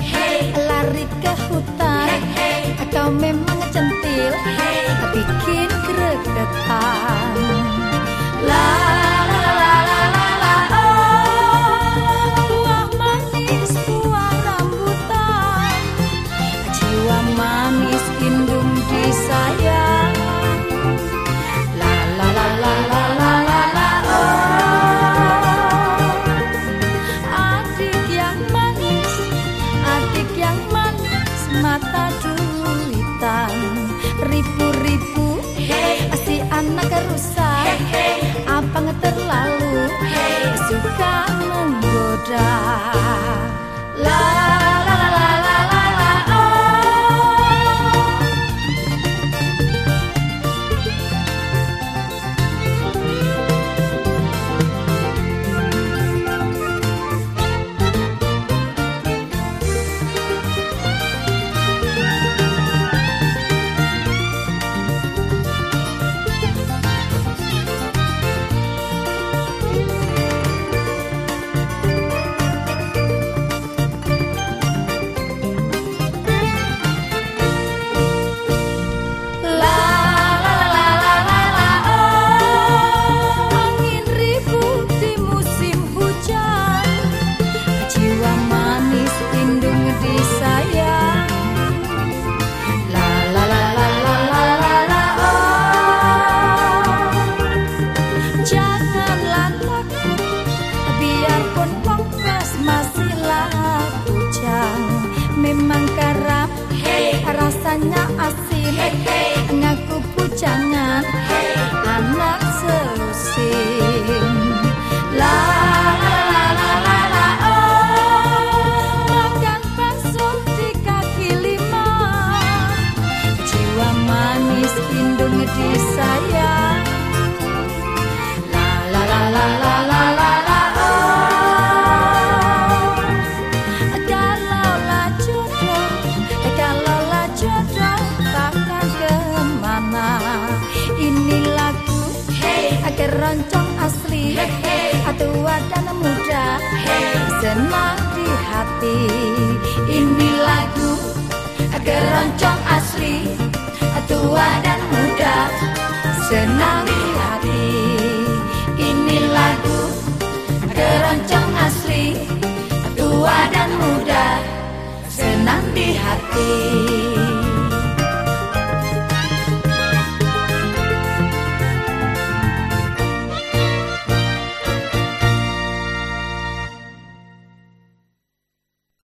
hey. Lari ke hutan hey, hey. Kau memang centil hey. mudar. rasanya asin hey, hey. Ngaku pucangan, hey. Anak seusin La la la la la la oh Makan bakso di kaki lima Jiwa manis indung di keroncong asli. Hey, hey. Tua dan muda hey. Senang di hati. Ini lagu keroncong asli. Tua dan muda Senang